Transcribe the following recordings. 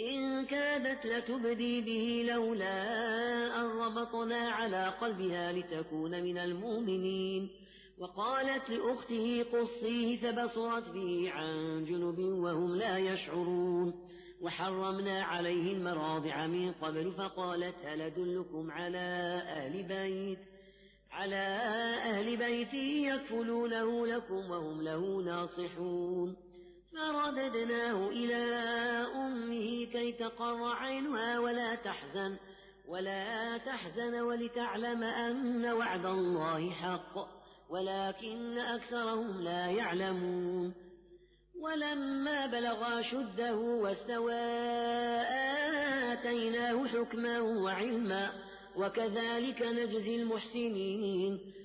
إن كادت لتبدي به لولا أن ربطنا على قلبها لتكون من المؤمنين. وقالت لأخته قصيه فبصرت به عن جنب وهم لا يشعرون. وحرمنا عليه المراضع من قبل فقالت هل أدلكم على أهل بيت؟ على أهل بيت يكفلونه لكم وهم له ناصحون. فرددناه إلى أمه كي تقر عينها ولا تحزن ولا تحزن ولتعلم أن وعد الله حق ولكن أكثرهم لا يعلمون. ولما بلغ شده واستوى آتيناه حكما وعلما وكذلك نجزي المحسنين.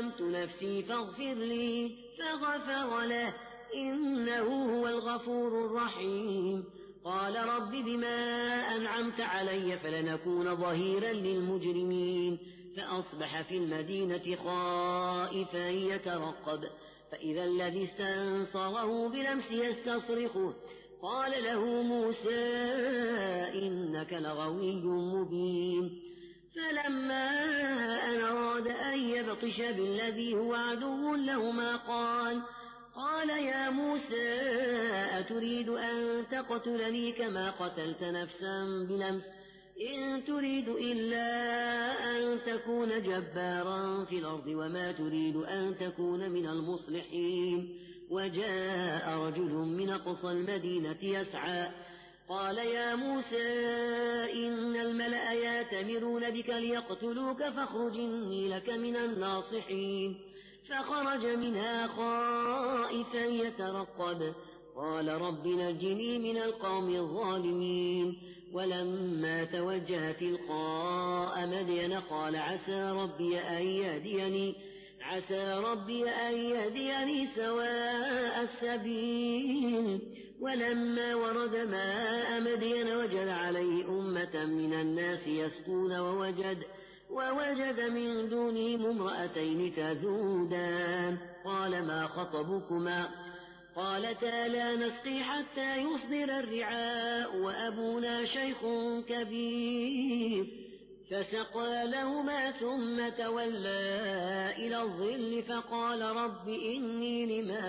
ظلمت نفسي فاغفر لي فغفر له إنه هو الغفور الرحيم قال رب بما أنعمت علي فلنكون ظهيرا للمجرمين فأصبح في المدينة خائفا يترقب فإذا الذي استنصره بلمس يستصرخه قال له موسى إنك لغوي مبين فلما أن أراد أن يبطش بالذي هو عدو لهما قال قال يا موسى أتريد أن تقتلني كما قتلت نفسا بلمس؟ إن تريد إلا أن تكون جبارا في الأرض وما تريد أن تكون من المصلحين. وجاء رجل من أقصى المدينة يسعى قال يا موسى إن الملأ ياتمرون بك ليقتلوك فاخرج إني لك من الناصحين. فخرج منها خائفا يترقب. قال رب نجني من القوم الظالمين. ولما توجه تلقاء مدين قال عسى ربي أن يهديني عسى ربي أن يهديني سواء السبيل. ولما ورد ماء مدين وجد عليه أمة من الناس يسقون ووجد ووجد من دونهم امرأتين تذودان. قال ما خطبكما؟ قالتا لا نسقي حتى يصدر الرعاء وأبونا شيخ كبير. فسقى لهما ثم تولى إلى الظل فقال رب إني لما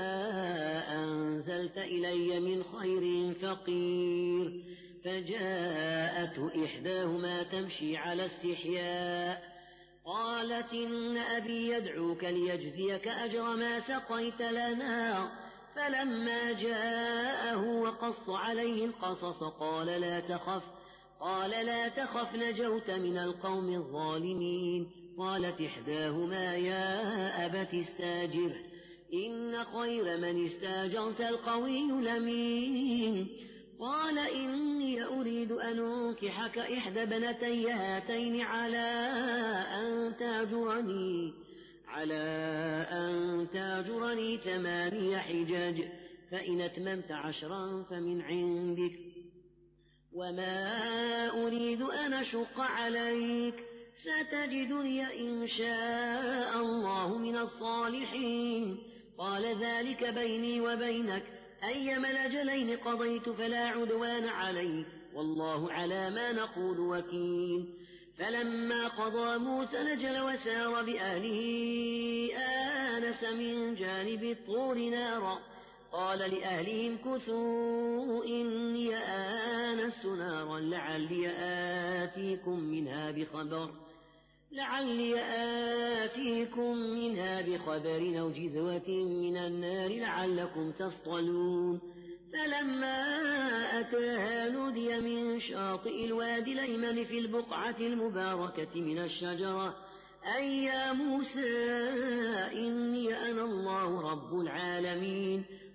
أنزلت إلي من خير فقير فجاءته إحداهما تمشي على استحياء قالت إن أبي يدعوك ليجزيك أجر ما سقيت لنا فلما جاءه وقص عليه القصص قال لا تخف قال لا تخف نجوت من القوم الظالمين. قالت إحداهما يا أبت استاجره إن خير من استاجرت القوي لمين قال إني أريد أن أنكحك إحدى بنتي هاتين على أن تاجرني على أن تاجرني ثماني حجاج فإن أتممت عشرا فمن عندك. وما أريد أن أشق عليك ستجدني إن شاء الله من الصالحين قال ذلك بيني وبينك أيما الأجلين قضيت فلا عدوان علي والله على ما نقول وكيل فلما قضى موسى نجل وسار بأهله آنس من جانب الطور نارا قال لأهلهم كثوا إني آنست نارا لعلي آتيكم منها بخبر لعلي آتيكم منها بخبر أو جذوة من النار لعلكم تصطلون فلما أتاها نودي من شاطئ الوادي الأيمن في البقعة المباركة من الشجرة أي يا موسى إني أنا الله رب العالمين.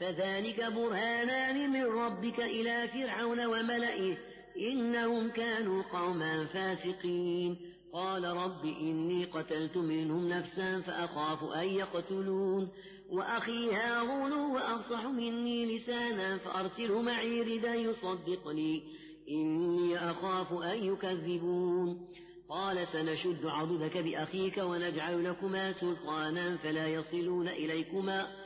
فذلك برهانان من ربك إلى فرعون وملئه إنهم كانوا قوما فاسقين. قال رب إني قتلت منهم نفسا فأخاف أن يقتلون. وأخي هارون وأفصح مني لسانا فأرسله معي ردا يصدقني. إني أخاف أن يكذبون. قال سنشد عضدك بأخيك ونجعل لكما سلطانا فلا يصلون إليكما.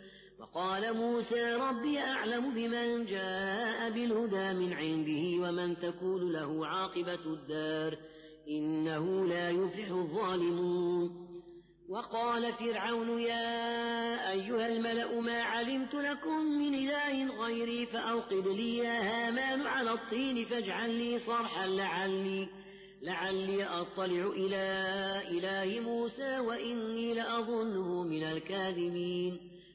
وقال موسى ربي أعلم بمن جاء بالهدى من عنده ومن تكون له عاقبة الدار إنه لا يفلح الظالمون. وقال فرعون يا أيها الملأ ما علمت لكم من إله غيري فأوقد لي يا هامان على الطين فاجعل لي صرحا لعلي لعلي أطلع إلى إله موسى وإني لأظنه من الكاذبين.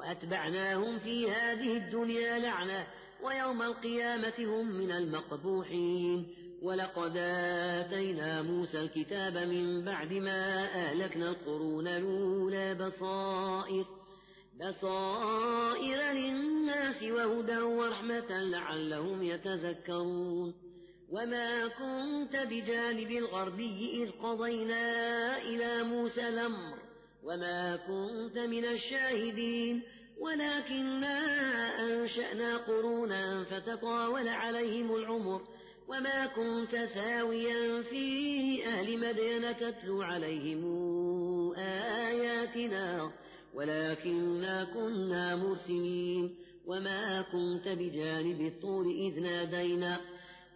وأتبعناهم في هذه الدنيا لعنة ويوم القيامة هم من المقبوحين. ولقد آتينا موسى الكتاب من بعد ما أهلكنا القرون الأولى بصائر بصائر للناس وهدى ورحمة لعلهم يتذكرون. وما كنت بجانب الغربي إذ قضينا إلى موسى الأمر وما كنت من الشاهدين ولكننا أنشأنا قرونا فتطاول عليهم العمر وما كنت ثاويا في أهل مدين تتلو عليهم آياتنا ولكننا كنا مرسلين وما كنت بجانب الطور إذ نادينا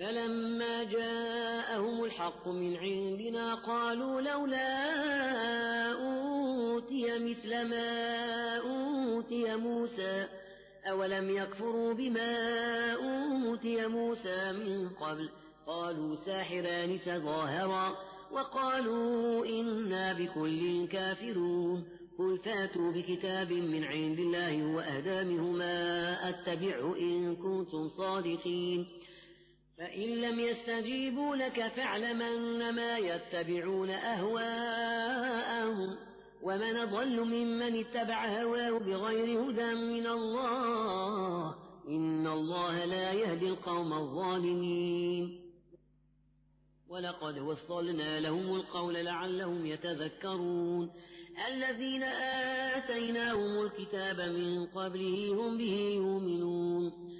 فلما جاءهم الحق من عندنا قالوا لولا أوتي مثل ما أوتي موسى أولم يكفروا بما أوتي موسى من قبل؟ قالوا ساحران تظاهرا وقالوا إنا بكل كافرون. قل فاتوا بكتاب من عند الله وأهدى منهما أتبعه إن كنتم صادقين. فإن لم يستجيبوا لك فاعلم أنما يتبعون أهواءهم ومن ضل ممن اتبع هواه بغير هدى من الله إن الله لا يهدي القوم الظالمين. ولقد وصلنا لهم القول لعلهم يتذكرون. الذين آتيناهم الكتاب من قبله هم به يؤمنون.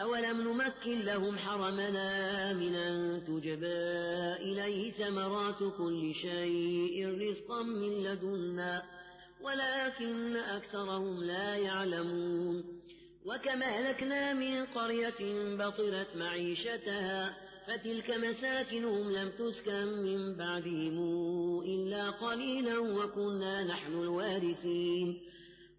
أولم نمكن لهم حرمنا من أن تجبى إليه ثمرات كل شيء رزقا من لدنا ولكن أكثرهم لا يعلمون. وكما أهلكنا من قرية بطرت معيشتها فتلك مساكنهم لم تسكن من بعدهم إلا قليلا وكنا نحن الوارثين.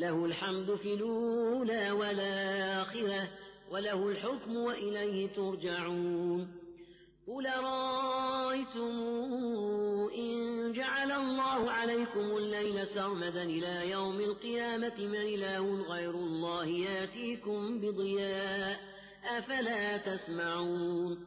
له الحمد في الأولى والآخرة وله الحكم وإليه ترجعون. قل رأيتم إن جعل الله عليكم الليل سرمدا إلى يوم القيامة من إله غير الله يأتيكم بضياء أفلا تسمعون.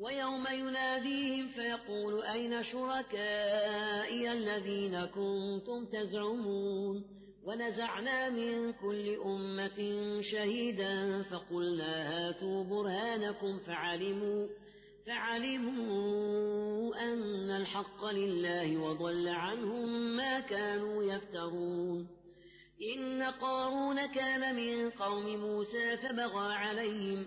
ويوم يناديهم فيقول أين شركائي الذين كنتم تزعمون ونزعنا من كل أمة شهيدا فقلنا هاتوا برهانكم فعلموا فعلموا أن الحق لله وضل عنهم ما كانوا يفترون. إن قارون كان من قوم موسى فبغى عليهم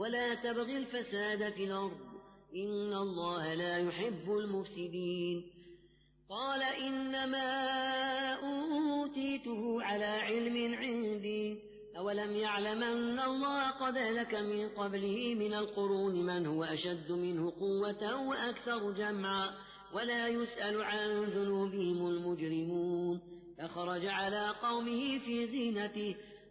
ولا تبغ الفساد في الأرض. إن الله لا يحب المفسدين. قال إنما أوتيته على علم عندي. أولم يعلم أن الله قد لك من قبله من القرون من هو أشد منه قوة وأكثر جمعا. ولا يسأل عن ذنوبهم المجرمون. فخرج على قومه في زينته.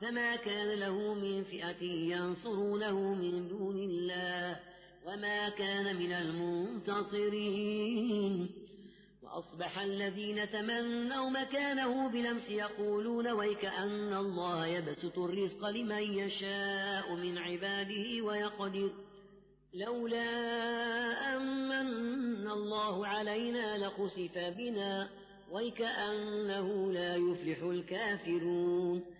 فما كان له من فئة ينصرونه من دون الله وما كان من المنتصرين. وأصبح الذين تمنوا مكانه بلمس يقولون ويك أن الله يبسط الرزق لمن يشاء من عباده ويقدر. لولا أمن الله علينا لخسف بنا ويكأنه لا يفلح الكافرون.